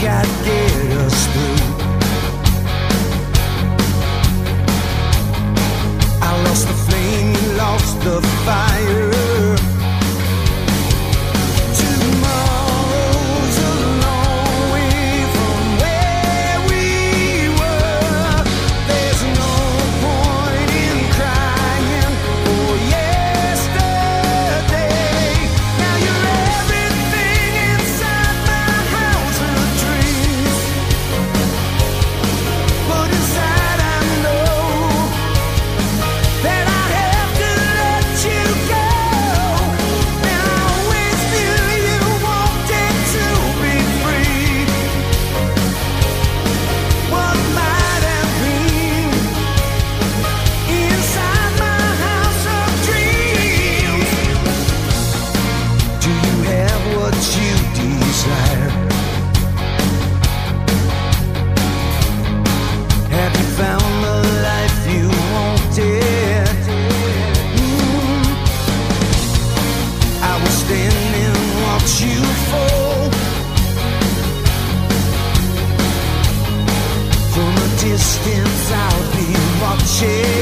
got to get us through. I lost the flame, you lost the fire. Distance, I'll be watching.